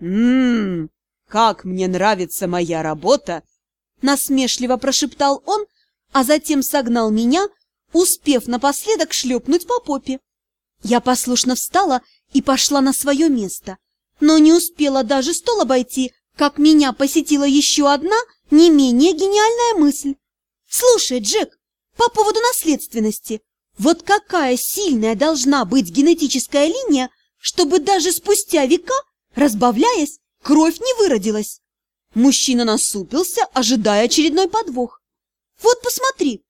«Ммм, как мне нравится моя работа!» Насмешливо прошептал он, а затем согнал меня, успев напоследок шлепнуть по попе. Я послушно встала и пошла на свое место, но не успела даже стол обойти, как меня посетила еще одна не менее гениальная мысль. «Слушай, Джек, по поводу наследственности, вот какая сильная должна быть генетическая линия, чтобы даже спустя века, разбавляясь, кровь не выродилась?» Мужчина насупился, ожидая очередной подвох. «Вот посмотри,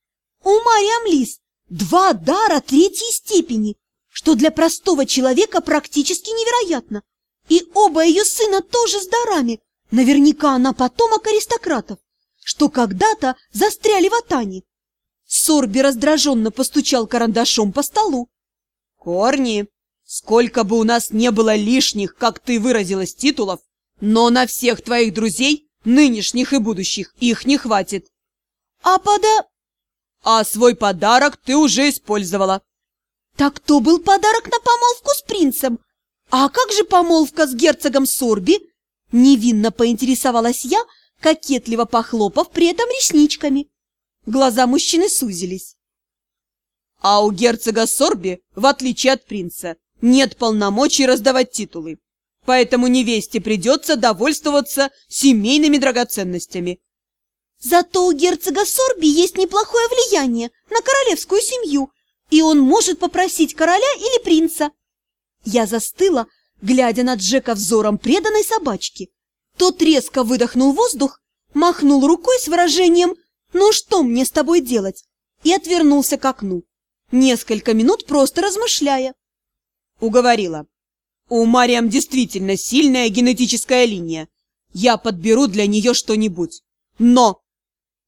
у Мариам Лис два дара третьей степени, что для простого человека практически невероятно. И оба ее сына тоже с дарами. Наверняка она потомок аристократов, что когда-то застряли в Атане. Сорби раздраженно постучал карандашом по столу. «Корни, сколько бы у нас не было лишних, как ты выразилась, титулов, но на всех твоих друзей, нынешних и будущих, их не хватит». «А пода...» «А свой подарок ты уже использовала». «Так то был подарок на помолвку с принцем. А как же помолвка с герцогом Сорби?» Невинно поинтересовалась я, кокетливо похлопав при этом ресничками. Глаза мужчины сузились. А у герцога Сорби, в отличие от принца, нет полномочий раздавать титулы. Поэтому невесте придется довольствоваться семейными драгоценностями. Зато у герцога Сорби есть неплохое влияние на королевскую семью, и он может попросить короля или принца. Я застыла, глядя на Джека взором преданной собачки. Тот резко выдохнул воздух, махнул рукой с выражением «Ну что мне с тобой делать?» и отвернулся к окну, несколько минут просто размышляя. Уговорила. У Мариам действительно сильная генетическая линия. Я подберу для нее что-нибудь. Но...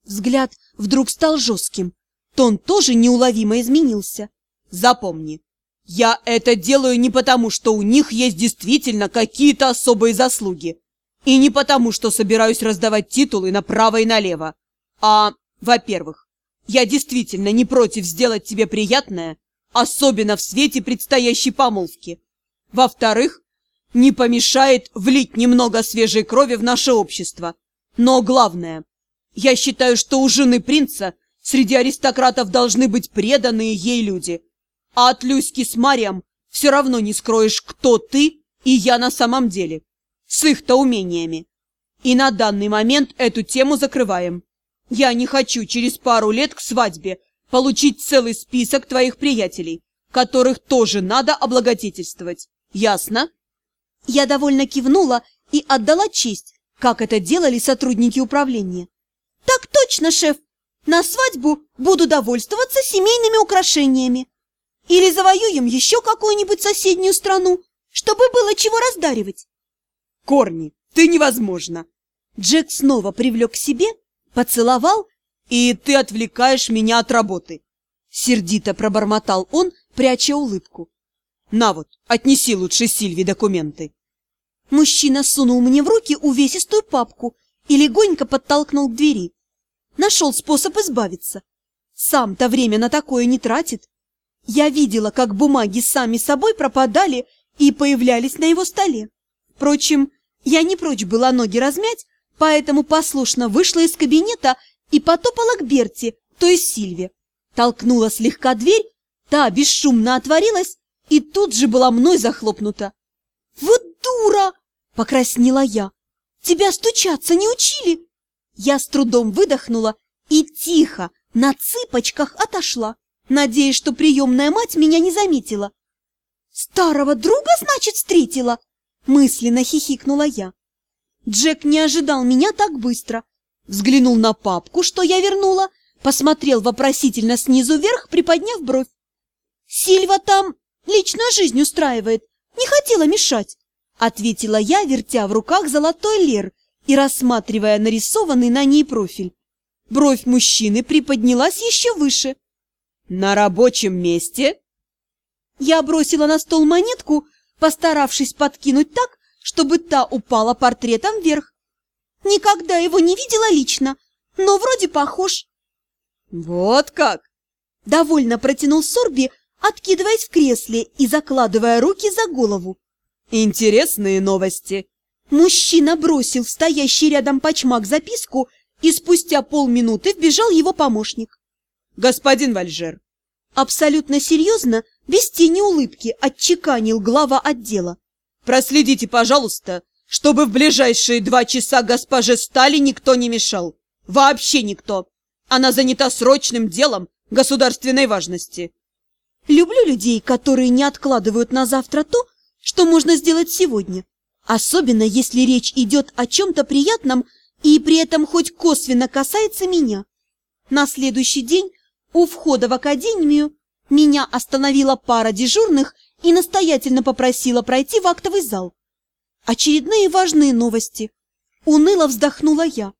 Взгляд вдруг стал жестким. Тон тоже неуловимо изменился. Запомни, я это делаю не потому, что у них есть действительно какие-то особые заслуги, и не потому, что собираюсь раздавать титулы направо и налево. А, во-первых, я действительно не против сделать тебе приятное, особенно в свете предстоящей помолвки. Во-вторых, не помешает влить немного свежей крови в наше общество. Но главное, я считаю, что у жены принца среди аристократов должны быть преданные ей люди – а от Люськи с Марием все равно не скроешь, кто ты и я на самом деле. С их-то умениями. И на данный момент эту тему закрываем. Я не хочу через пару лет к свадьбе получить целый список твоих приятелей, которых тоже надо облагодетельствовать. Ясно? Я довольно кивнула и отдала честь, как это делали сотрудники управления. Так точно, шеф. На свадьбу буду довольствоваться семейными украшениями. Или завоюем еще какую-нибудь соседнюю страну, чтобы было чего раздаривать. Корни, ты невозможно. Джек снова привлек к себе, поцеловал, и ты отвлекаешь меня от работы. Сердито пробормотал он, пряча улыбку. На вот, отнеси лучше Сильви документы. Мужчина сунул мне в руки увесистую папку и легонько подтолкнул к двери. Нашел способ избавиться. Сам-то время на такое не тратит. Я видела, как бумаги сами собой пропадали и появлялись на его столе. Впрочем, я не прочь была ноги размять, поэтому послушно вышла из кабинета и потопала к Берти, то есть Сильве. Толкнула слегка дверь, та бесшумно отворилась и тут же была мной захлопнута. «Вот дура!» — покраснела я. «Тебя стучаться не учили?» Я с трудом выдохнула и тихо, на цыпочках отошла надеясь, что приемная мать меня не заметила. «Старого друга, значит, встретила?» Мысленно хихикнула я. Джек не ожидал меня так быстро. Взглянул на папку, что я вернула, посмотрел вопросительно снизу вверх, приподняв бровь. «Сильва там личную жизнь устраивает, не хотела мешать», ответила я, вертя в руках золотой лер и рассматривая нарисованный на ней профиль. Бровь мужчины приподнялась еще выше. «На рабочем месте?» Я бросила на стол монетку, постаравшись подкинуть так, чтобы та упала портретом вверх. Никогда его не видела лично, но вроде похож. «Вот как!» Довольно протянул Сорби, откидываясь в кресле и закладывая руки за голову. «Интересные новости. Мужчина бросил в стоящий рядом пачмак записку, и спустя полминуты вбежал его помощник. «Господин Вальжер!» Абсолютно серьезно, без тени улыбки, отчеканил глава отдела. «Проследите, пожалуйста, чтобы в ближайшие два часа госпоже Стали никто не мешал. Вообще никто. Она занята срочным делом государственной важности». Люблю людей, которые не откладывают на завтра то, что можно сделать сегодня. Особенно, если речь идет о чем-то приятном и при этом хоть косвенно касается меня. На следующий день у входа в академию меня остановила пара дежурных и настоятельно попросила пройти в актовый зал. Очередные важные новости. Уныло вздохнула я.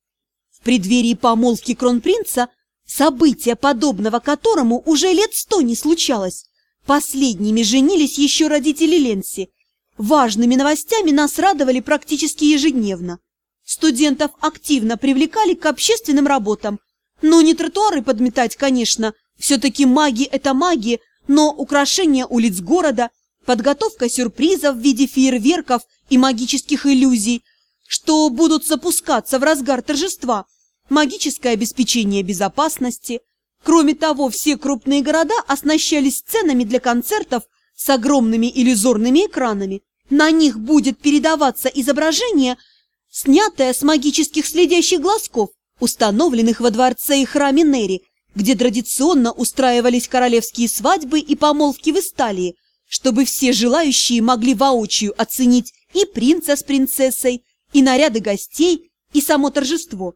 В преддверии помолвки кронпринца, события подобного которому уже лет сто не случалось, последними женились еще родители Ленси. Важными новостями нас радовали практически ежедневно. Студентов активно привлекали к общественным работам. Но не тротуары подметать, конечно, все-таки маги – это маги, но украшение улиц города, подготовка сюрпризов в виде фейерверков и магических иллюзий, что будут запускаться в разгар торжества, магическое обеспечение безопасности. Кроме того, все крупные города оснащались сценами для концертов с огромными иллюзорными экранами. На них будет передаваться изображение – снятая с магических следящих глазков, установленных во дворце и храме Нери, где традиционно устраивались королевские свадьбы и помолвки в Исталии, чтобы все желающие могли воочию оценить и принца с принцессой, и наряды гостей, и само торжество.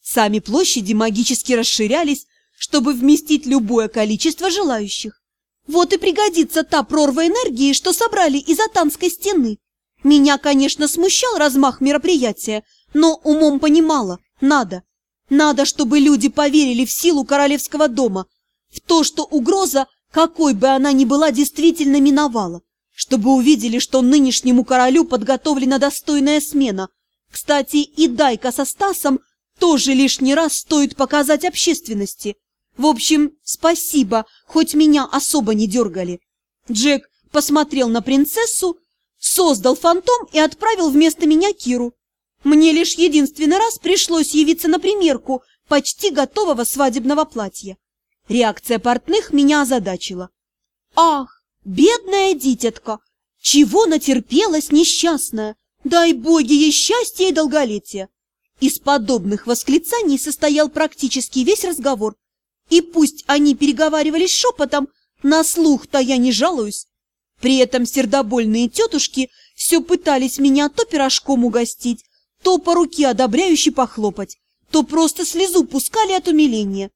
Сами площади магически расширялись, чтобы вместить любое количество желающих. Вот и пригодится та прорва энергии, что собрали из Атанской стены. Меня, конечно, смущал размах мероприятия, но умом понимала – надо. Надо, чтобы люди поверили в силу королевского дома, в то, что угроза, какой бы она ни была, действительно миновала, чтобы увидели, что нынешнему королю подготовлена достойная смена. Кстати, и Дайка со Стасом тоже лишний раз стоит показать общественности. В общем, спасибо, хоть меня особо не дергали. Джек посмотрел на принцессу создал фантом и отправил вместо меня Киру. Мне лишь единственный раз пришлось явиться на примерку почти готового свадебного платья. Реакция портных меня озадачила. «Ах, бедная дитятка! Чего натерпелась несчастная! Дай боги ей счастья и долголетия!» Из подобных восклицаний состоял практически весь разговор. И пусть они переговаривались шепотом, на слух-то я не жалуюсь, при этом сердобольные тетушки все пытались меня то пирожком угостить, то по руке одобряюще похлопать, то просто слезу пускали от умиления.